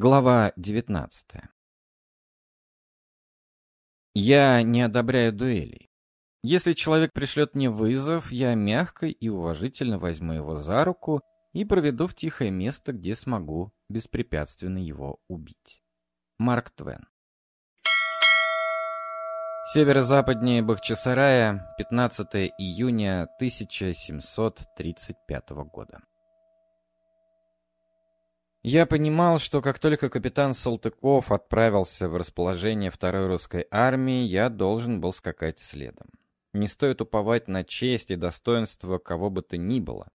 Глава 19 Я не одобряю дуэлей. Если человек пришлет мне вызов, я мягко и уважительно возьму его за руку и проведу в тихое место, где смогу беспрепятственно его убить. Марк Твен Северо-западнее Бахчисарая, 15 июня 1735 года. Я понимал, что как только капитан Салтыков отправился в расположение второй русской армии, я должен был скакать следом. Не стоит уповать на честь и достоинство кого бы то ни было.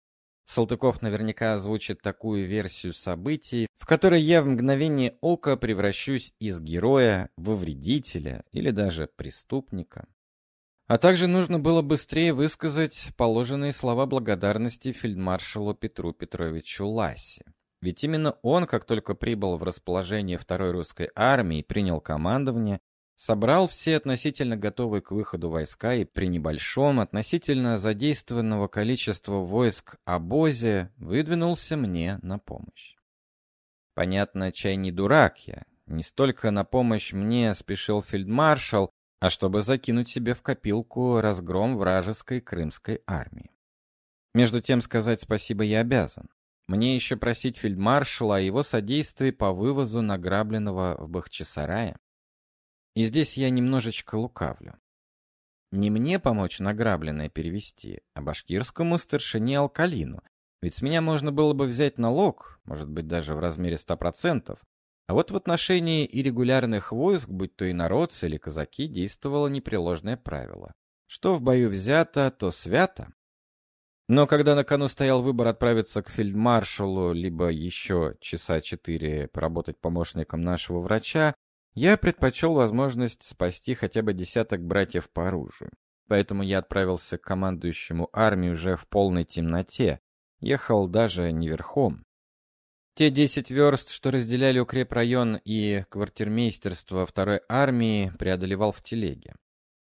Салтыков наверняка озвучит такую версию событий, в которой я в мгновение ока превращусь из героя в вредителя или даже преступника. А также нужно было быстрее высказать положенные слова благодарности фельдмаршалу Петру Петровичу Лассе. Ведь именно он, как только прибыл в расположение второй русской армии и принял командование, собрал все относительно готовые к выходу войска и при небольшом относительно задействованного количества войск обозе выдвинулся мне на помощь. Понятно, чай не дурак я. Не столько на помощь мне спешил фельдмаршал, а чтобы закинуть себе в копилку разгром вражеской крымской армии. Между тем сказать спасибо я обязан. Мне еще просить фельдмаршала о его содействии по вывозу награбленного в Бахчисарае. И здесь я немножечко лукавлю. Не мне помочь награбленное перевести, а башкирскому старшине Алкалину. Ведь с меня можно было бы взять налог, может быть, даже в размере 100%. А вот в отношении иррегулярных войск, будь то и народцы или казаки, действовало непреложное правило. Что в бою взято, то свято. Но когда на кону стоял выбор отправиться к фельдмаршалу, либо еще часа четыре поработать помощником нашего врача, я предпочел возможность спасти хотя бы десяток братьев по оружию. Поэтому я отправился к командующему армии уже в полной темноте, ехал даже не верхом. Те десять верст, что разделяли укрепрайон и квартирмейстерство второй армии, преодолевал в телеге.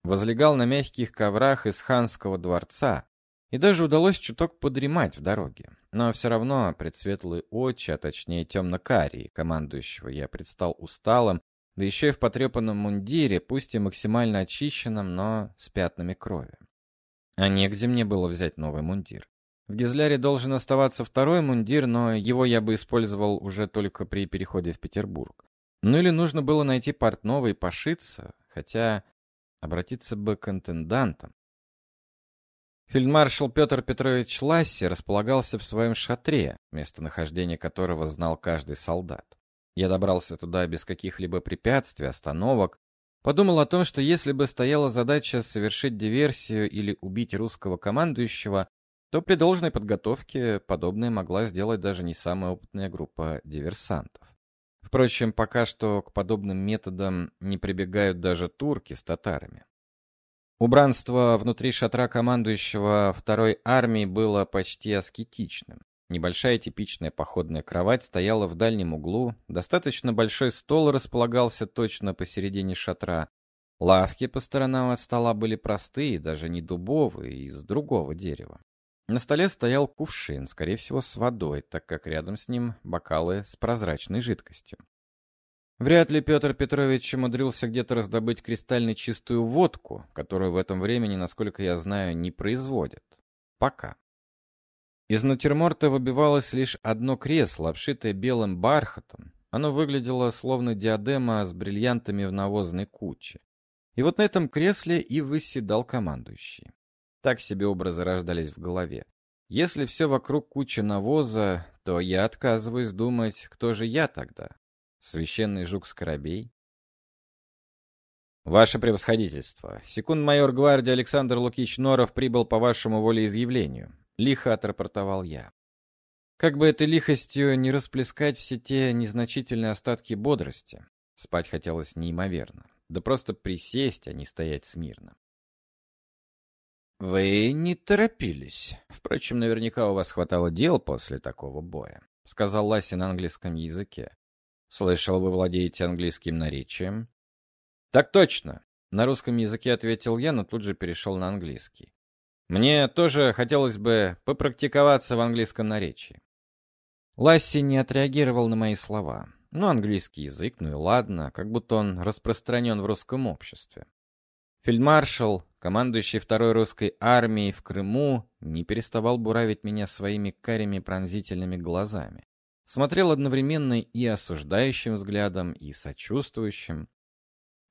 Возлегал на мягких коврах из ханского дворца, и даже удалось чуток подремать в дороге. Но все равно предсветлые очи, а точнее темно-карие, командующего я предстал усталым, да еще и в потрепанном мундире, пусть и максимально очищенном, но с пятнами крови. А негде мне было взять новый мундир. В Гизляре должен оставаться второй мундир, но его я бы использовал уже только при переходе в Петербург. Ну или нужно было найти портного и пошиться, хотя обратиться бы к интендантам. Фельдмаршал Петр Петрович Ласси располагался в своем шатре, местонахождение которого знал каждый солдат. Я добрался туда без каких-либо препятствий, остановок. Подумал о том, что если бы стояла задача совершить диверсию или убить русского командующего, то при должной подготовке подобное могла сделать даже не самая опытная группа диверсантов. Впрочем, пока что к подобным методам не прибегают даже турки с татарами. Убранство внутри шатра командующего второй армии было почти аскетичным. Небольшая типичная походная кровать стояла в дальнем углу, достаточно большой стол располагался точно посередине шатра. Лавки по сторонам от стола были простые, даже не дубовые, из другого дерева. На столе стоял кувшин, скорее всего, с водой, так как рядом с ним бокалы с прозрачной жидкостью. Вряд ли Петр Петрович умудрился где-то раздобыть кристально чистую водку, которую в этом времени, насколько я знаю, не производят. Пока. Из натюрморта выбивалось лишь одно кресло, обшитое белым бархатом. Оно выглядело словно диадема с бриллиантами в навозной куче. И вот на этом кресле и выседал командующий. Так себе образы рождались в голове. Если все вокруг куча навоза, то я отказываюсь думать, кто же я тогда. Священный жук-скоробей? Ваше превосходительство, секунд-майор гвардии Александр Лукич Норов прибыл по вашему волеизъявлению. Лихо отрапортовал я. Как бы этой лихостью не расплескать все те незначительные остатки бодрости. Спать хотелось неимоверно. Да просто присесть, а не стоять смирно. «Вы не торопились. Впрочем, наверняка у вас хватало дел после такого боя», — сказал Ласи на английском языке. Слышал, вы владеете английским наречием? Так точно. На русском языке ответил я, но тут же перешел на английский. Мне тоже хотелось бы попрактиковаться в английском наречии. Ласси не отреагировал на мои слова. Ну, английский язык, ну и ладно, как будто он распространен в русском обществе. Фельдмаршал, командующий второй русской армией в Крыму, не переставал буравить меня своими карими пронзительными глазами. Смотрел одновременно и осуждающим взглядом, и сочувствующим.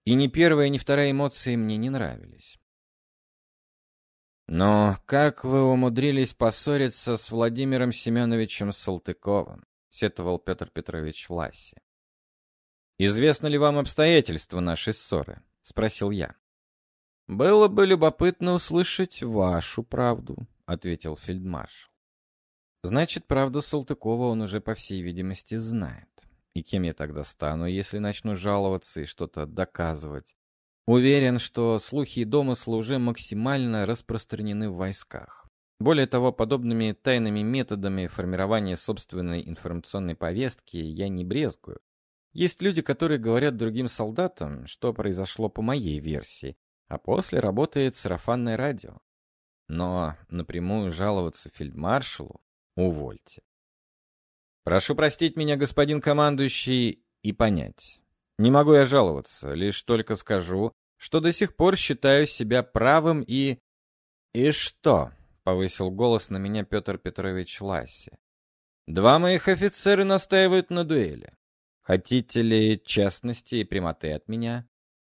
И ни первая, ни вторая эмоции мне не нравились. «Но как вы умудрились поссориться с Владимиром Семеновичем Салтыковым?» — сетовал Петр Петрович Ласси. «Известно ли вам обстоятельства нашей ссоры?» — спросил я. «Было бы любопытно услышать вашу правду», — ответил фельдмаршал. «Значит, правду Салтыкова он уже, по всей видимости, знает. И кем я тогда стану, если начну жаловаться и что-то доказывать? Уверен, что слухи и домыслы уже максимально распространены в войсках. Более того, подобными тайными методами формирования собственной информационной повестки я не брезгую. Есть люди, которые говорят другим солдатам, что произошло по моей версии, а после работает сарафанное радио. Но напрямую жаловаться фельдмаршалу увольте. Прошу простить меня, господин командующий, и понять. Не могу я жаловаться, лишь только скажу, что до сих пор считаю себя правым и... «И что?» — повысил голос на меня Петр Петрович Ласси. «Два моих офицера настаивают на дуэли. Хотите ли честности и прямоты от меня?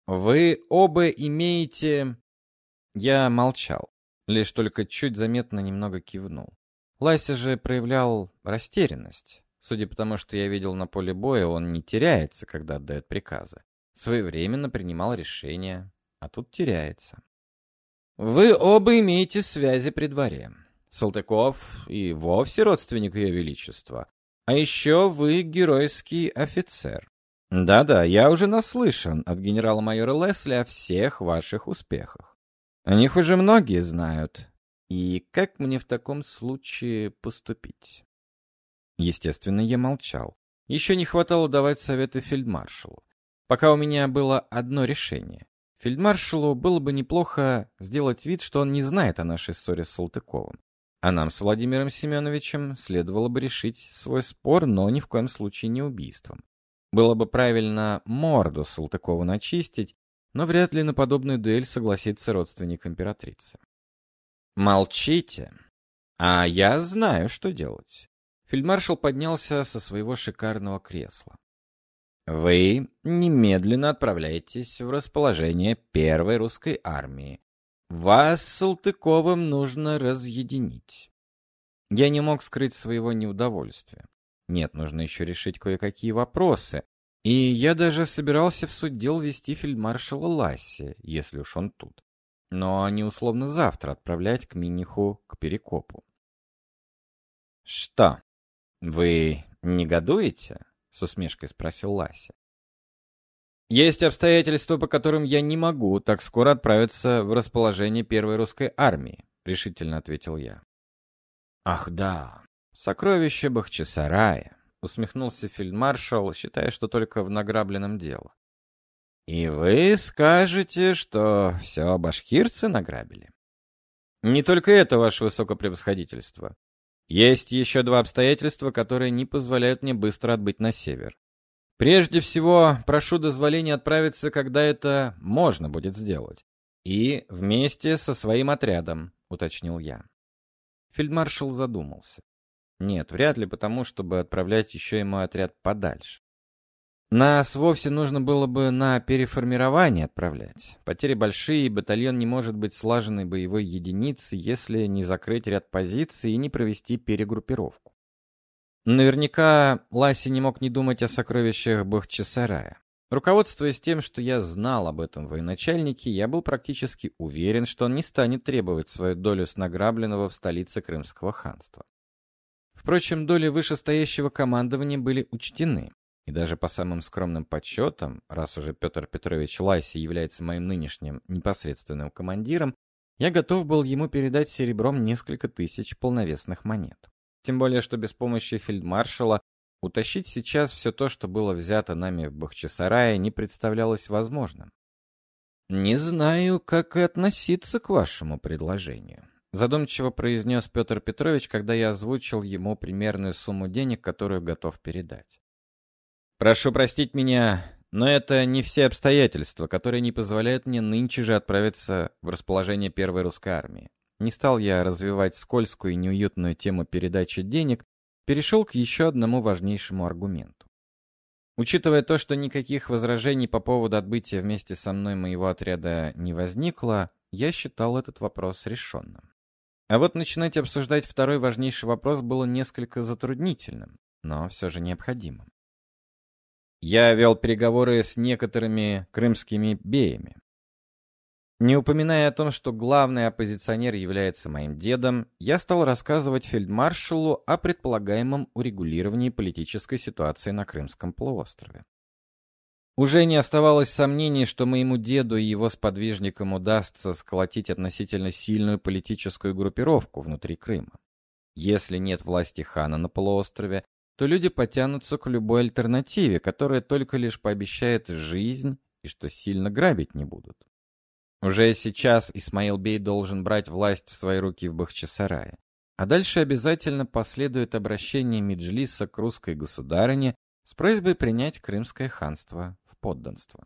Вы оба имеете...» Я молчал, лишь только чуть заметно немного кивнул. Лася же проявлял растерянность. Судя по тому, что я видел на поле боя, он не теряется, когда отдает приказы. Своевременно принимал решения, а тут теряется. Вы оба имеете связи при дворе. Салтыков и вовсе родственник Ее Величества. А еще вы геройский офицер. Да-да, я уже наслышан от генерала-майора Лесли о всех ваших успехах. О них уже многие знают. И как мне в таком случае поступить? Естественно, я молчал. Еще не хватало давать советы фельдмаршалу. Пока у меня было одно решение. Фельдмаршалу было бы неплохо сделать вид, что он не знает о нашей ссоре с Салтыковым. А нам с Владимиром Семеновичем следовало бы решить свой спор, но ни в коем случае не убийством. Было бы правильно морду Салтыкову начистить, но вряд ли на подобную дуэль согласится родственник императрицы. «Молчите. А я знаю, что делать. Фельдмаршал поднялся со своего шикарного кресла. «Вы немедленно отправляетесь в расположение первой русской армии. Вас с Салтыковым нужно разъединить». Я не мог скрыть своего неудовольствия. Нет, нужно еще решить кое-какие вопросы. И я даже собирался в суд дел вести фельдмаршала Ласси, если уж он тут. Но не условно завтра отправлять к Миниху к Перекопу. «Что, «Вы негодуете?» — с усмешкой спросил Лася. «Есть обстоятельства, по которым я не могу так скоро отправиться в расположение первой русской армии», — решительно ответил я. «Ах да, сокровище Бахчисарая», — усмехнулся фельдмаршал, считая, что только в награбленном дело. «И вы скажете, что все башкирцы награбили?» «Не только это, ваше высокопревосходительство. Есть еще два обстоятельства, которые не позволяют мне быстро отбыть на север. Прежде всего, прошу дозволения отправиться, когда это можно будет сделать. И вместе со своим отрядом, уточнил я. Фельдмаршал задумался. Нет, вряд ли потому, чтобы отправлять еще и мой отряд подальше. Нас вовсе нужно было бы на переформирование отправлять. Потери большие, батальон не может быть слаженной боевой единицей, если не закрыть ряд позиций и не провести перегруппировку. Наверняка Ласи не мог не думать о сокровищах Бахчисарая. Руководствуясь тем, что я знал об этом военачальнике, я был практически уверен, что он не станет требовать свою долю с награбленного в столице Крымского ханства. Впрочем, доли вышестоящего командования были учтены. И даже по самым скромным подсчетам, раз уже Петр Петрович Лайси является моим нынешним непосредственным командиром, я готов был ему передать серебром несколько тысяч полновесных монет. Тем более, что без помощи фельдмаршала утащить сейчас все то, что было взято нами в Бахчисарае, не представлялось возможным. «Не знаю, как и относиться к вашему предложению», — задумчиво произнес Петр Петрович, когда я озвучил ему примерную сумму денег, которую готов передать. Прошу простить меня, но это не все обстоятельства, которые не позволяют мне нынче же отправиться в расположение первой русской армии. Не стал я развивать скользкую и неуютную тему передачи денег, перешел к еще одному важнейшему аргументу. Учитывая то, что никаких возражений по поводу отбытия вместе со мной моего отряда не возникло, я считал этот вопрос решенным. А вот начинать обсуждать второй важнейший вопрос было несколько затруднительным, но все же необходимым. Я вел переговоры с некоторыми крымскими беями. Не упоминая о том, что главный оппозиционер является моим дедом, я стал рассказывать фельдмаршалу о предполагаемом урегулировании политической ситуации на Крымском полуострове. Уже не оставалось сомнений, что моему деду и его сподвижникам удастся сколотить относительно сильную политическую группировку внутри Крыма. Если нет власти хана на полуострове, то люди потянутся к любой альтернативе, которая только лишь пообещает жизнь и что сильно грабить не будут. Уже сейчас Исмаил Бей должен брать власть в свои руки в Бахчисарае. А дальше обязательно последует обращение Меджлиса к русской государыне с просьбой принять Крымское ханство в подданство.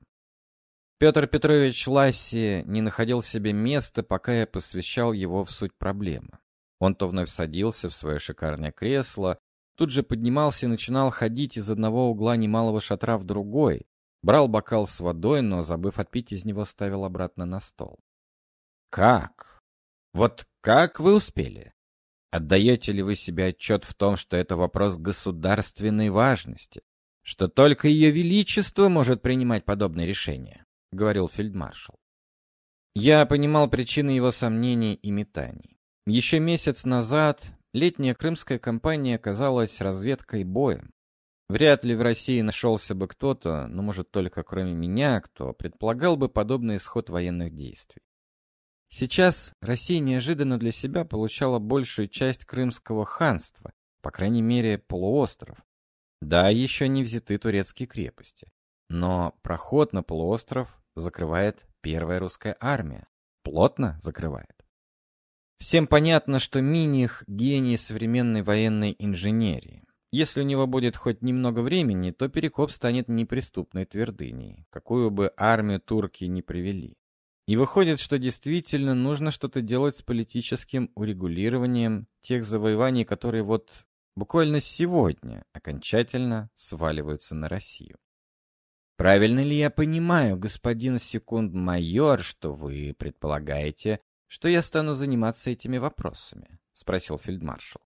Петр Петрович Ласси не находил себе места, пока я посвящал его в суть проблемы. Он то вновь садился в свое шикарное кресло, тут же поднимался и начинал ходить из одного угла немалого шатра в другой, Брал бокал с водой, но, забыв отпить из него, ставил обратно на стол. «Как? Вот как вы успели? Отдаете ли вы себе отчет в том, что это вопрос государственной важности, что только ее величество может принимать подобные решения?» — говорил фельдмаршал. Я понимал причины его сомнений и метаний. Еще месяц назад летняя крымская кампания казалась разведкой боем. Вряд ли в России нашелся бы кто-то, ну, может, только кроме меня, кто предполагал бы подобный исход военных действий. Сейчас Россия неожиданно для себя получала большую часть Крымского ханства, по крайней мере, полуостров. Да, еще не взяты турецкие крепости. Но проход на полуостров закрывает первая русская армия. Плотно закрывает. Всем понятно, что Миних — гений современной военной инженерии. Если у него будет хоть немного времени, то Перекоп станет неприступной твердыней, какую бы армию турки не привели. И выходит, что действительно нужно что-то делать с политическим урегулированием тех завоеваний, которые вот буквально сегодня окончательно сваливаются на Россию. Правильно ли я понимаю, господин секунд-майор, что вы предполагаете, что я стану заниматься этими вопросами? спросил фельдмаршал.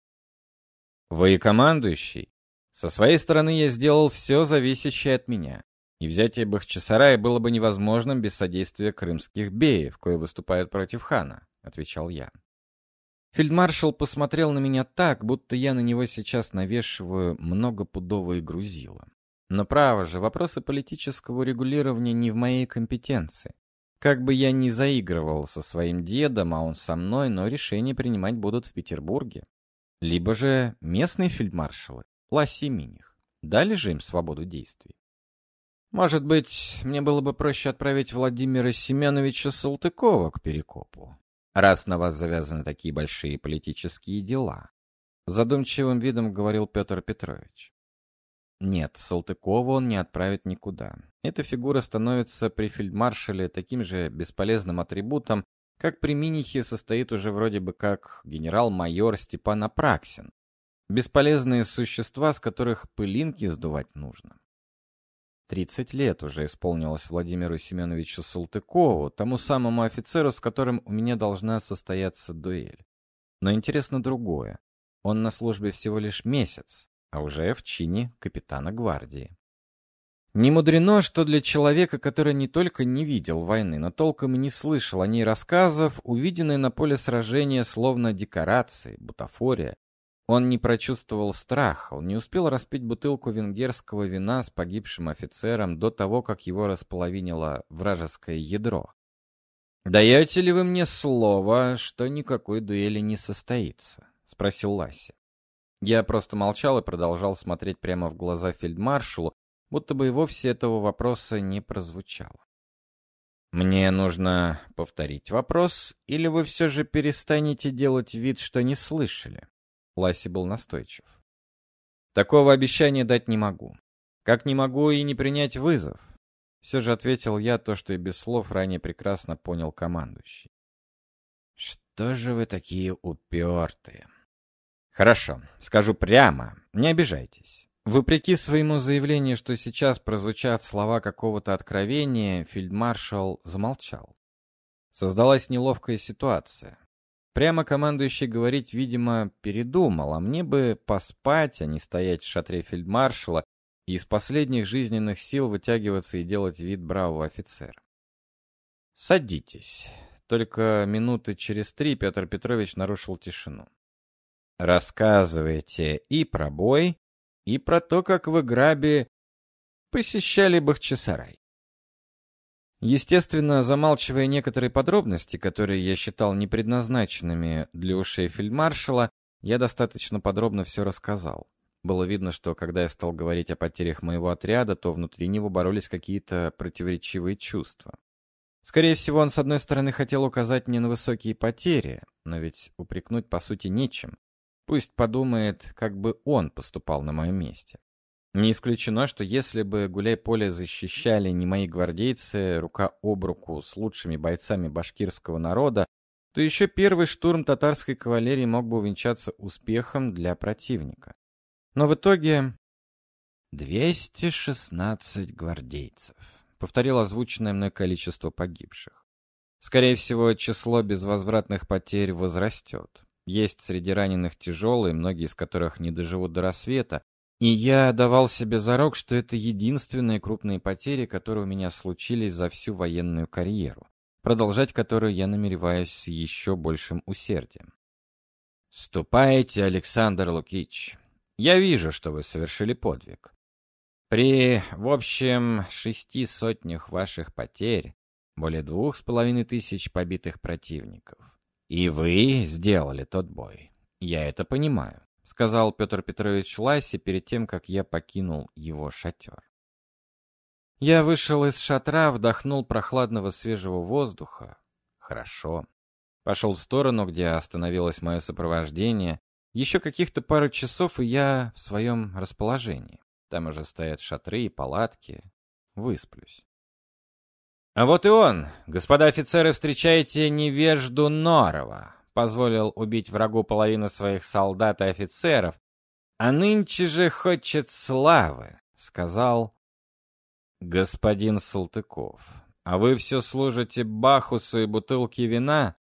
Вы командующий. Со своей стороны я сделал все зависящее от меня. И взятие Бахчисарая было бы невозможным без содействия крымских беев, кои выступают против хана, отвечал я. Фельдмаршал посмотрел на меня так, будто я на него сейчас навешиваю многопудовые грузила. Но право же, вопросы политического регулирования не в моей компетенции. Как бы я ни заигрывал со своим дедом, а он со мной, но решения принимать будут в Петербурге. Либо же местные фельдмаршалы, Ласси Миних, дали же им свободу действий. Может быть, мне было бы проще отправить Владимира Семеновича Салтыкова к Перекопу, раз на вас завязаны такие большие политические дела. Задумчивым видом говорил Петр Петрович. Нет, Салтыкова он не отправит никуда. Эта фигура становится при фельдмаршале таким же бесполезным атрибутом, как при Минихе состоит уже вроде бы как генерал-майор Степан Апраксин. Бесполезные существа, с которых пылинки сдувать нужно. Тридцать лет уже исполнилось Владимиру Семеновичу Салтыкову, тому самому офицеру, с которым у меня должна состояться дуэль. Но интересно другое. Он на службе всего лишь месяц, а уже в чине капитана гвардии. Не мудрено, что для человека, который не только не видел войны, но толком и не слышал о ней рассказов, увиденные на поле сражения словно декорации, бутафория, он не прочувствовал страха, он не успел распить бутылку венгерского вина с погибшим офицером до того, как его располовинило вражеское ядро. «Даете ли вы мне слово, что никакой дуэли не состоится?» — спросил Ласси. Я просто молчал и продолжал смотреть прямо в глаза фельдмаршалу, будто бы и вовсе этого вопроса не прозвучало. «Мне нужно повторить вопрос, или вы все же перестанете делать вид, что не слышали?» Ласси был настойчив. «Такого обещания дать не могу. Как не могу и не принять вызов? Все же ответил я то, что и без слов ранее прекрасно понял командующий. Что же вы такие упертые? Хорошо, скажу прямо, не обижайтесь. Вопреки своему заявлению, что сейчас прозвучат слова какого-то откровения, фельдмаршал замолчал. Создалась неловкая ситуация. Прямо командующий говорить, видимо, передумал, а мне бы поспать, а не стоять в шатре фельдмаршала и из последних жизненных сил вытягиваться и делать вид бравого офицера. «Садитесь». Только минуты через три Петр Петрович нарушил тишину. «Рассказывайте и про бой, и про то, как вы граби посещали Бахчисарай. Естественно, замалчивая некоторые подробности, которые я считал непредназначенными для ушей фельдмаршала, я достаточно подробно все рассказал. Было видно, что когда я стал говорить о потерях моего отряда, то внутри него боролись какие-то противоречивые чувства. Скорее всего, он с одной стороны хотел указать мне на высокие потери, но ведь упрекнуть по сути нечем. Пусть подумает, как бы он поступал на моем месте. Не исключено, что если бы гуляй-поле защищали не мои гвардейцы рука об руку с лучшими бойцами башкирского народа, то еще первый штурм татарской кавалерии мог бы увенчаться успехом для противника. Но в итоге 216 гвардейцев, повторил озвученное мной количество погибших. Скорее всего, число безвозвратных потерь возрастет. Есть среди раненых тяжелые, многие из которых не доживут до рассвета, и я давал себе зарок, что это единственные крупные потери, которые у меня случились за всю военную карьеру, продолжать которую я намереваюсь с еще большим усердием. «Ступайте, Александр Лукич. Я вижу, что вы совершили подвиг. При, в общем, шести сотнях ваших потерь, более двух с половиной тысяч побитых противников. И вы сделали тот бой. Я это понимаю. — сказал Петр Петрович Ласе перед тем, как я покинул его шатер. Я вышел из шатра, вдохнул прохладного свежего воздуха. Хорошо. Пошел в сторону, где остановилось мое сопровождение. Еще каких-то пару часов, и я в своем расположении. Там уже стоят шатры и палатки. Высплюсь. А вот и он. Господа офицеры, встречайте невежду Норова позволил убить врагу половину своих солдат и офицеров, а нынче же хочет славы, сказал господин Салтыков. А вы все служите Бахусу и бутылке вина?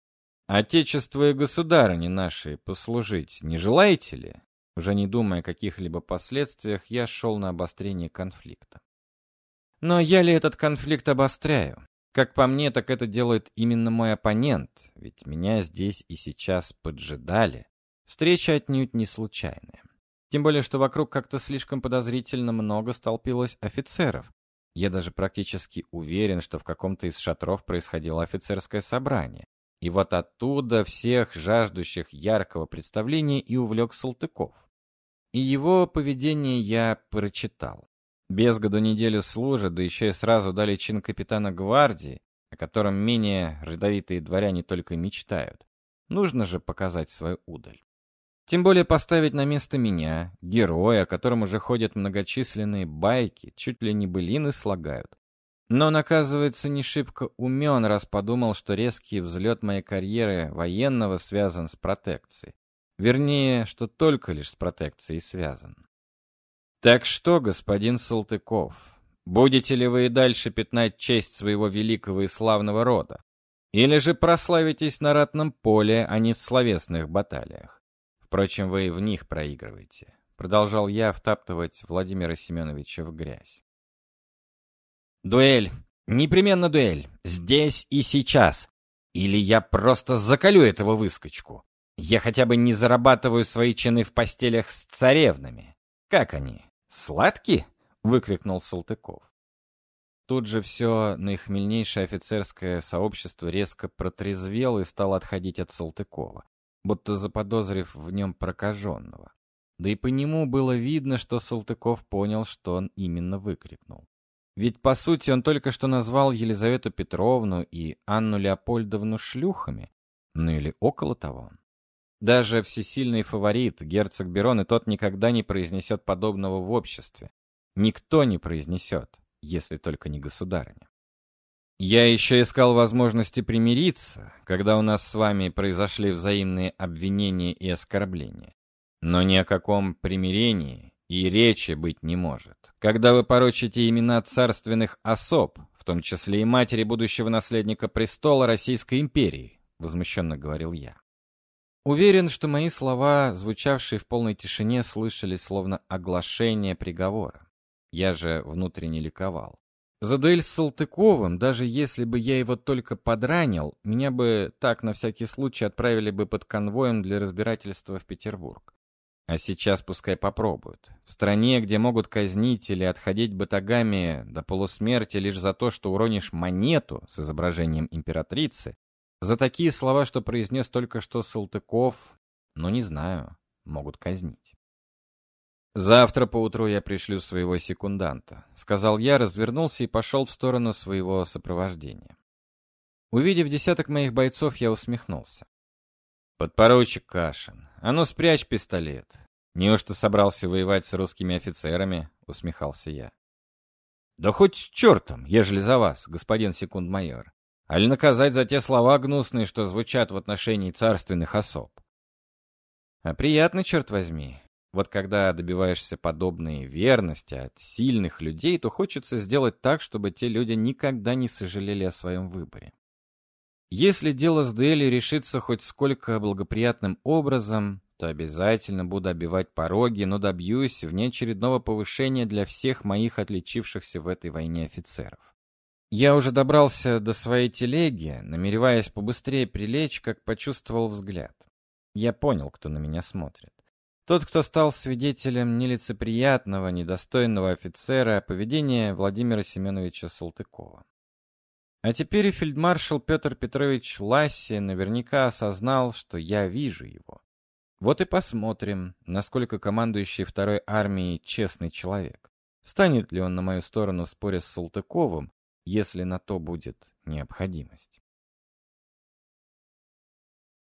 Отечеству и государыне нашей послужить не желаете ли? Уже не думая о каких-либо последствиях, я шел на обострение конфликта. Но я ли этот конфликт обостряю? Как по мне, так это делает именно мой оппонент, ведь меня здесь и сейчас поджидали. Встреча отнюдь не случайная. Тем более, что вокруг как-то слишком подозрительно много столпилось офицеров. Я даже практически уверен, что в каком-то из шатров происходило офицерское собрание. И вот оттуда всех жаждущих яркого представления и увлек Салтыков. И его поведение я прочитал. Без году неделю служат, да еще и сразу дали чин капитана гвардии, о котором менее родовитые дворяне только мечтают. Нужно же показать свою удаль. Тем более поставить на место меня, героя, о котором уже ходят многочисленные байки, чуть ли не былины слагают. Но он, оказывается, не шибко умен, раз подумал, что резкий взлет моей карьеры военного связан с протекцией. Вернее, что только лишь с протекцией связан. Так что, господин Салтыков, будете ли вы и дальше пятнать честь своего великого и славного рода? Или же прославитесь на ратном поле, а не в словесных баталиях? Впрочем, вы и в них проигрываете. Продолжал я втаптывать Владимира Семеновича в грязь. Дуэль! Непременно дуэль! Здесь и сейчас! Или я просто заколю этого выскочку. Я хотя бы не зарабатываю свои чины в постелях с царевнами. Как они? «Сладкий?» — выкрикнул Салтыков. Тут же все наихмельнейшее офицерское сообщество резко протрезвело и стало отходить от Салтыкова, будто заподозрив в нем прокаженного. Да и по нему было видно, что Салтыков понял, что он именно выкрикнул. Ведь, по сути, он только что назвал Елизавету Петровну и Анну Леопольдовну шлюхами, ну или около того. Даже всесильный фаворит, герцог Берон, и тот никогда не произнесет подобного в обществе. никто не произнесет, если только не государыня. Я еще искал возможности примириться, когда у нас с вами произошли взаимные обвинения и оскорбления. Но ни о каком примирении и речи быть не может. Когда вы порочите имена царственных особ, в том числе и матери будущего наследника престола Российской империи, возмущенно говорил я. Уверен, что мои слова, звучавшие в полной тишине, слышали словно оглашение приговора. Я же внутренне ликовал. За дуэль с Салтыковым, даже если бы я его только подранил, меня бы так на всякий случай отправили бы под конвоем для разбирательства в Петербург. А сейчас пускай попробуют. В стране, где могут казнить или отходить батагами до полусмерти лишь за то, что уронишь монету с изображением императрицы, за такие слова, что произнес только что Салтыков, ну не знаю, могут казнить. «Завтра поутру я пришлю своего секунданта», — сказал я, развернулся и пошел в сторону своего сопровождения. Увидев десяток моих бойцов, я усмехнулся. «Подпоручик Кашин, а ну спрячь пистолет. Неужто собрался воевать с русскими офицерами?» — усмехался я. «Да хоть чертом, ежели за вас, господин секунд-майор. Али наказать за те слова гнусные, что звучат в отношении царственных особ?» «А приятно, черт возьми, вот когда добиваешься подобной верности от сильных людей, то хочется сделать так, чтобы те люди никогда не сожалели о своем выборе. Если дело с дуэлью решится хоть сколько благоприятным образом, то обязательно буду обивать пороги, но добьюсь внеочередного повышения для всех моих отличившихся в этой войне офицеров. Я уже добрался до своей телеги, намереваясь побыстрее прилечь, как почувствовал взгляд. Я понял, кто на меня смотрит. Тот, кто стал свидетелем нелицеприятного, недостойного офицера поведения Владимира Семеновича Салтыкова. А теперь и фельдмаршал Петр Петрович Ласси наверняка осознал, что я вижу его. Вот и посмотрим, насколько командующий второй армией честный человек. Станет ли он на мою сторону в споре с Салтыковым, если на то будет необходимость.